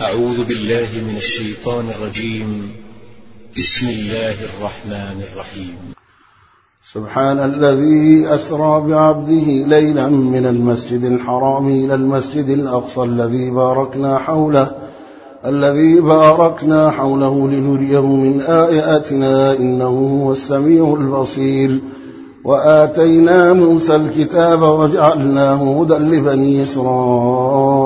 أعوذ بالله من الشيطان الرجيم. بسم الله الرحمن الرحيم. سبحان الذي أسرى بعبده ليلا من المسجد الحرام إلى المسجد الأقصى الذي باركنا حوله الذي باركنا حوله لنريه من آياتنا إنه هو السميع البصير. وآتينا موسى الكتاب وجعلناه هدى لبني إسرائيل.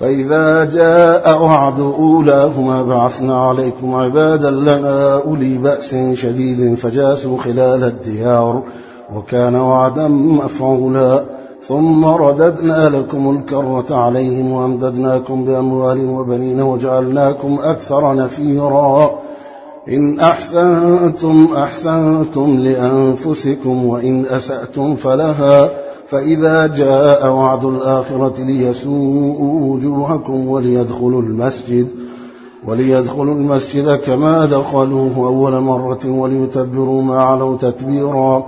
فإذا جاء وعد أولاهما بعثنا عليكم عبادا لنا أولي بأس شديد فجاسوا خلال الديار وكان وعدا مفعولا ثم رددنا لكم الكرة عليهم وأمددناكم بأموال وبنين وجعلناكم أكثر نفيرا. إن أحسنتم أحسنتم لأنفسكم وإن أسأتم فلها. فإذا جاء وعد الآخرة ليسوءوا وجوهكم وليدخلوا المسجد وليدخلوا المسجد كما دخلوه أول مرة وليتبروا ما علوا تتبيرا.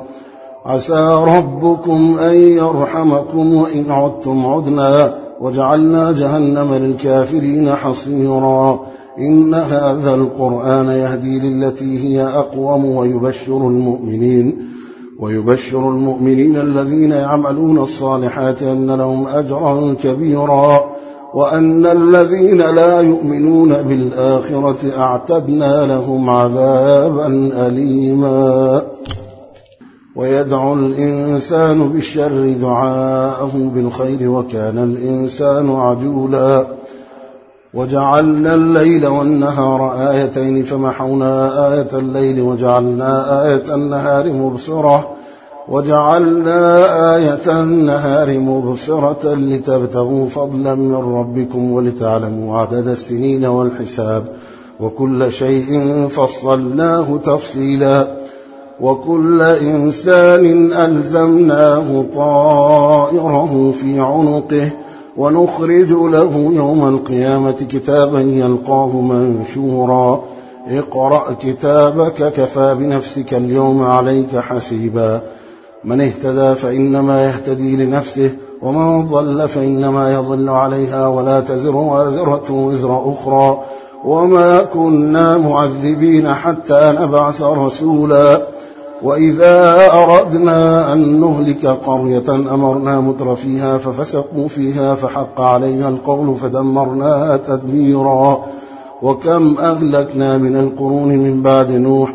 عسى ربكم أن يرحمكم وإن عدتم عدنا. وجعلنا جهنم للكافرين حصيرا. إن هذا القرآن يهدي للتي هي أقوم ويبشر المؤمنين. ويبشر المؤمنين الذين يعملون الصالحات أن لهم أجرا كبيرا وأن الذين لا يؤمنون بالآخرة أعتدنا لهم عذابا أليما. ويدعو الإنسان بالشر دعاءه بالخير وكان الإنسان عجولا. وجعلنا الليل والنهار آيتين فمحونا آية الليل وجعلنا آية النهار مبصرة. وجعلنا آية النهار مبصرة لتبتغوا فضلا من ربكم ولتعلموا عدد السنين والحساب وكل شيء فصلناه تفصيلا وكل إنسان ألزمناه طائره في عنقه ونخرج له يوم القيامة كتابا يلقاه منشورا. اقرأ كتابك كفى بنفسك اليوم عليك حسيبا. من اهتدى فإنما يهتدي لنفسه ومن ضل فإنما يضل عليها ولا تزر وازرة وزر أخرى. وما كنا معذبين حتى نبعث رسولا. وإذا أردنا أن نهلك قرية أمرنا متر فيها ففسقوا فيها فحق عليها القول فدمرناها تدميرا. وكم أهلكنا من القرون من بعد نوح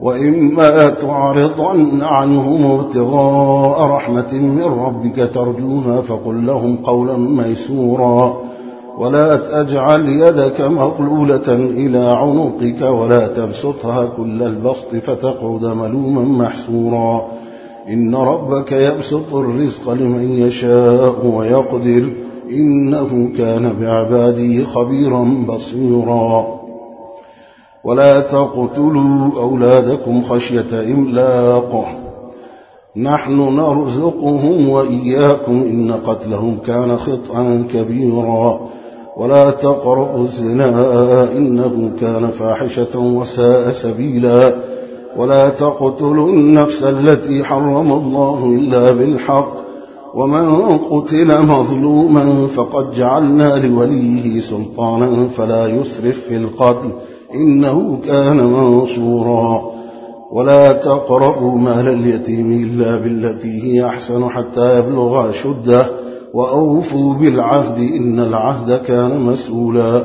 وإما تعرضن عنهم ابتغاء رحمة من ربك ترجوها فقل لهم قولا ميسورا. ولا تجعل يدك مغلولة إلى عنقك ولا تبسطها كل البسط فتقعد ملوما محسورا. إن ربك يبسط الرزق لمن يشاء ويقدر. إنه كان بعباده خبيرا بصيرا. ولا تقتلوا أولادكم خشية إملاق. نحن نرزقهم وإياكم إن قتلهم كان خطأ كبيرا. ولا تقربوا الزنا إنه كان فاحشة وساء سبيلا. ولا تقتلوا النفس التي حرم الله إلا بالحق. ومن قتل مظلوما فقد جعلنا لوليه سلطانا فلا يسرف في القتل. إنه كان منصورا. ولا تقربوا مال اليتيم إلا بالتي هي أحسن حتى يبلغ شده وأوفوا بالعهد إن العهد كان مسؤولا.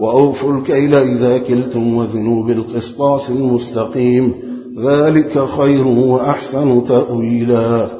وأوفوا الكيل إذا كلتم وزنوا بالقسطاس المستقيم. ذلك خير وأحسن تأويلا.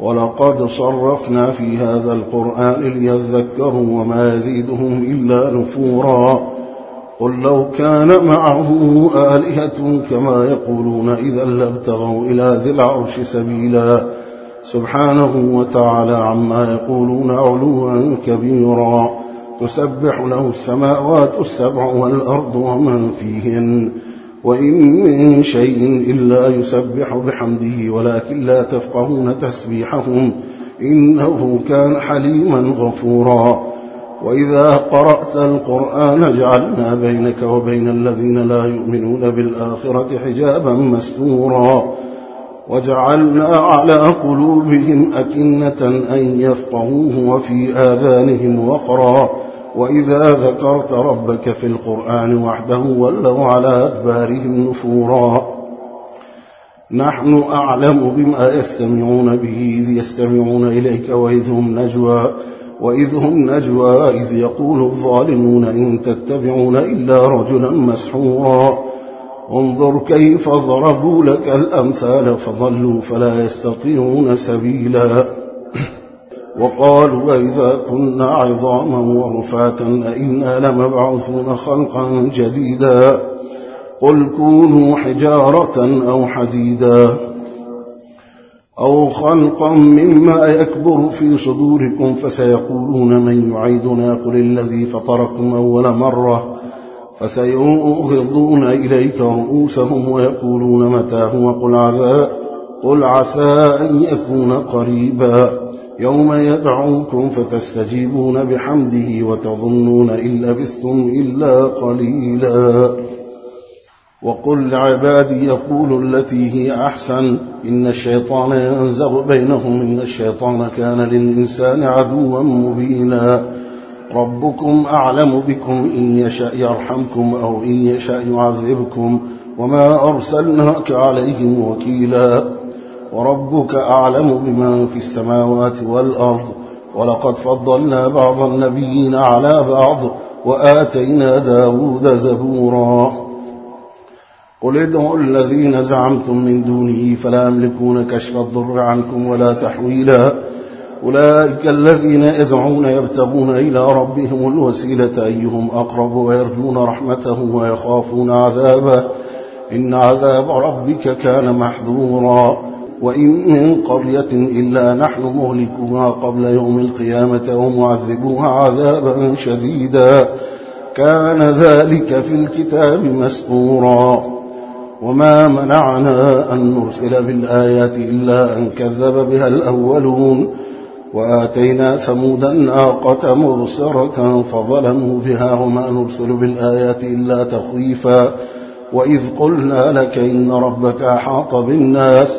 ولقد صرفنا في هذا القرآن ليذكروا وما يزيدهم إلا نفورا. قل لو كان معه آلهة كما يقولون إذا لابتغوا إلى ذي العرش سبيلا. سبحانه وتعالى عما يقولون علوا كبيرا. تسبح له السماوات السبع والأرض ومن فيهن. وإن من شيء إلا يسبح بحمده ولكن لا تفقهون تسبيحهم إنه كان حليما غفورا. وإذا قرأت القرآن جعلنا بينك وبين الذين لا يؤمنون بالآخرة حجابا مستورا. وجعلنا على قلوبهم أكنة أن يفقهوه وفي آذانهم وقرا. وإذا ذكرت ربك في القرآن وحده ولوا على أدبارهم نفورا. نحن أعلم بما يستمعون به إذ يستمعون إليك وإذ هم نجوى وإذ هم نجوى إذ يقول الظالمون إن تتبعون إلا رجلا مسحورا. انظر كيف ضربوا لك الأمثال فضلوا فلا يستطيعون سبيلا. وقالوا وإذا كنا عظاما ورفاتا أئنا لمبعوثون خلقا جديدا. قل كونوا حجارة أو حديدا. أو خلقا مما يكبر في صدوركم فسيقولون من يعيدنا. قل الذي فطركم أول مرة فسيغضون إليك رؤوسهم ويقولون متى هو. قل عذاب قل عسى أن يكون قريبا. يوم يدعوكم فتستجيبون بحمده وتظنون إن لبثتم إلا قليلا. وقل لعبادي يقول التي هي أحسن إن الشيطان ينزغ بينهم إن الشيطان كان للإنسان عدوا مبينا. ربكم أعلم بكم إن يشأ يرحمكم أو إن يشأ يعذبكم وما أرسلناك عليهم وكيلا. وربك أعلم بمن في السماوات والأرض. ولقد فضلنا بعض النبيين على بعض وآتينا داود زبورا. قل ادعوا الذين زعمتم من دونه فلا يملكون كشف الضر عنكم ولا تحويلا. أولئك الذين يدعون يبتغون إلى ربهم الوسيلة أيهم أقرب ويرجون رحمته ويخافون عذابه. إن عذاب ربك كان محذورا. وإن من قرية إلا نحن مهلكوها قبل يوم القيامة ومعذبوها عذابا شديدا. كان ذلك في الكتاب مسؤورا وما منعنا أن نرسل بالآيات إلا أن كذب بها الأولون. وآتينا ثمود الناقة مبصرة فظلموا بها وما نرسل بالآيات إلا تخويفا. وإذ قلنا لك إن ربك أحاط بالناس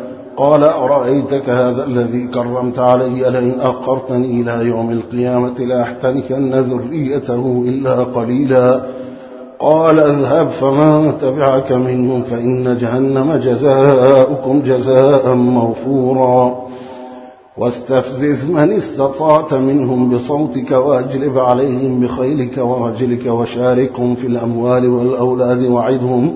قال أرأيتك هذا الذي كرمت علي؟ لئن أخرتني إلى يوم القيامة لأحتنكن ذريته إلا قليلا. قال اذهب فمن تبعك منهم فإن جهنم جزاؤكم جزاء موفورا. واستفزز من استطعت منهم بصوتك وأجلب عليهم بخيلك ورجلك وشاركهم في الأموال والأولاد وعدهم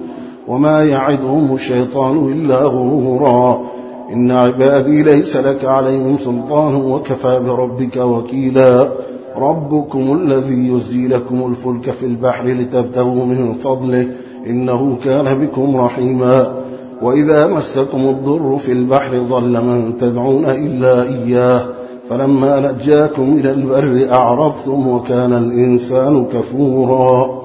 وما يعدهم الشيطان إلا غرورا. إن عبادي ليس لك عليهم سلطان وكفى بربك وكيلا. ربكم الذي يزجي لكم الفلك في البحر لتبتغوا من فضله إنه كان بكم رحيما. وإذا مسكم الضر في البحر ضل من تدعون إلا إياه. فلما نجاكم إلى البر أعرضتم وكان الإنسان كفورا.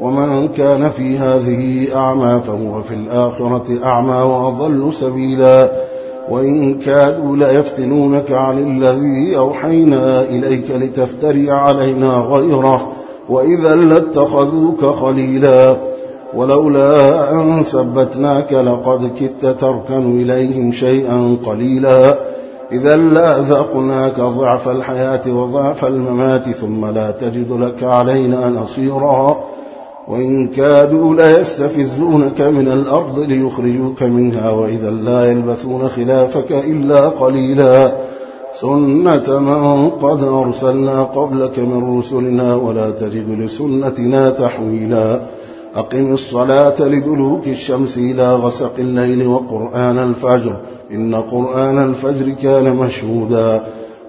ومن كان في هذه أعمى فهو في الآخرة أعمى وأضل سبيلا. وإن كادوا ليفتنونك عن الذي أوحينا إليك لتفتري علينا غيره وإذا لاتخذوك خليلا. ولولا أن ثبتناك لقد كدت تركن إليهم شيئا قليلا. إذا لأذقناك ضعف الحياة وضعف الممات ثم لا تجد لك علينا نصيرا. وإن كادوا ليستفزونك من الأرض ليخرجوك منها وإذا لا يلبثون خلافك إلا قليلا. سنة من قد أرسلنا قبلك من رسلنا ولا تجد لسنتنا تحويلا. أقم الصلاة لدلوك الشمس إلى غسق الليل وقرآن الفجر. إن قرآن الفجر كان مشهودا.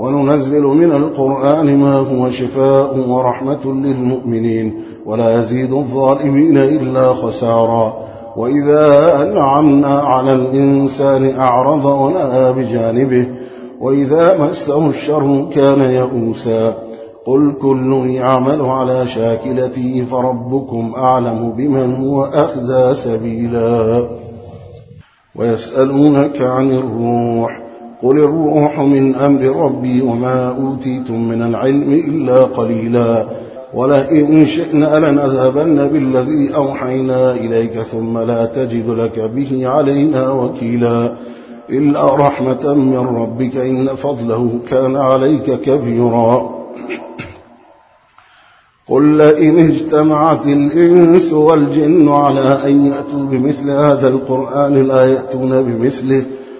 وننزل من القرآن ما هو شفاء ورحمة للمؤمنين ولا يزيد الظالمين إلا خسارا. وإذا أنعمنا على الإنسان أعرض ونأى بجانبه وإذا مسه الشر كان يئوسا. قل كل يعمل على شاكلته فربكم أعلم بمن هو أهدى سبيلا. ويسألونك عن الروح قل الروح من أمر ربي وما أوتيتم من العلم إلا قليلا ولئن شئنا لنذهبن بالذي أوحينا إليك ثم لا تجد لك به علينا وكيلا إلا رحمة من ربك إن فضله كان عليك كبيرا قل لئن اجتمعت الإنس والجن على أن يأتوا بمثل هذا القرآن لا يأتون بمثله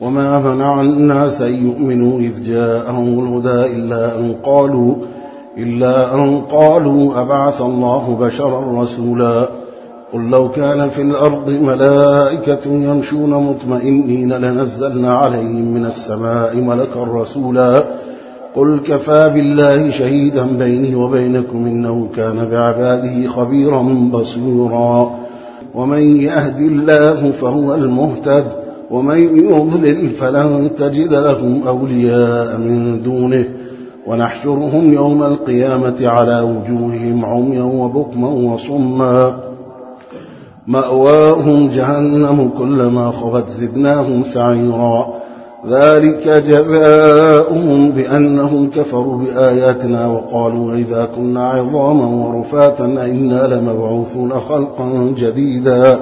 وما منع الناس أن يؤمنوا إذ جاءهم الهدى إلا أن قالوا إلا أن قالوا أبعث الله بشرا رسولا. قل لو كان في الأرض ملائكة يمشون مطمئنين لنزلنا عليهم من السماء ملكا رسولا. قل كفى بالله شهيدا بيني وبينكم إنه كان بعباده خبيرا بصيرا. ومن يهد الله فهو المهتد. ومن يضلل فلن تجد لهم أولياء من دونه. ونحشرهم يوم القيامة على وجوههم عميا وبكما وصما. مأواهم جهنم كلما خبت زدناهم سعيرا. ذلك جزاؤهم بأنهم كفروا بآياتنا وقالوا إذا كنا عظاما ورفاتا إنا لمبعوثون خلقا جديدا.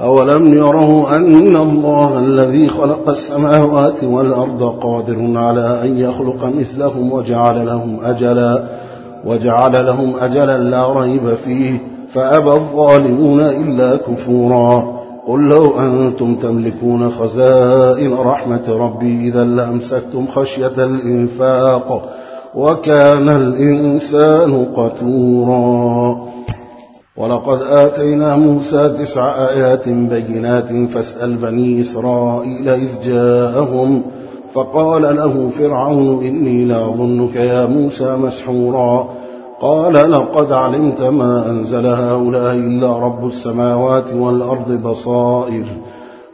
أولم يروا أن الله الذي خلق السماوات والأرض قادر على أن يخلق مثلهم وجعل لهم أجلا وجعل لهم أجلا لا ريب فيه فأبى الظالمون إلا كفورا. قل لو أنتم تملكون خزائن رحمة ربي إذا لأمسكتم خشية الإنفاق وكان الإنسان قتورا. ولقد آتينا موسى تسع آيات بينات فاسأل بني إسرائيل إذ جاءهم فقال له فرعون إني لأظنك يا موسى مسحورا. قال لقد علمت ما أنزل هؤلاء إلا رب السماوات والأرض بصائر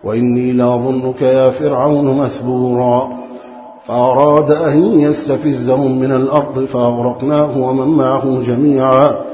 وإني لأظنك يا فرعون مثبورا. فأراد أن يستفزهم من الأرض فأغرقناه ومن معه جميعا.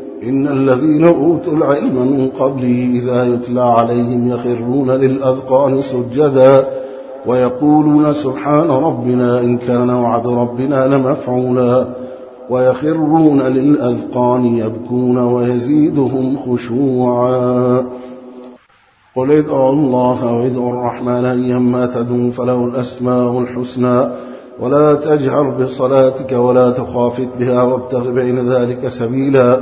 إن الذين أوتوا العلم من قبله إذا يتلى عليهم يخرون للأذقان سجدا ويقولون سبحان ربنا إن كان وعد ربنا لمفعولا ويخرون للأذقان يبكون ويزيدهم خشوعا. قل ادعوا الله وادعوا الرحمن أيما تدعوا فله الأسماء الحسنى ولا تجهر بصلاتك ولا تخافت بها وابتغ بين ذلك سبيلا.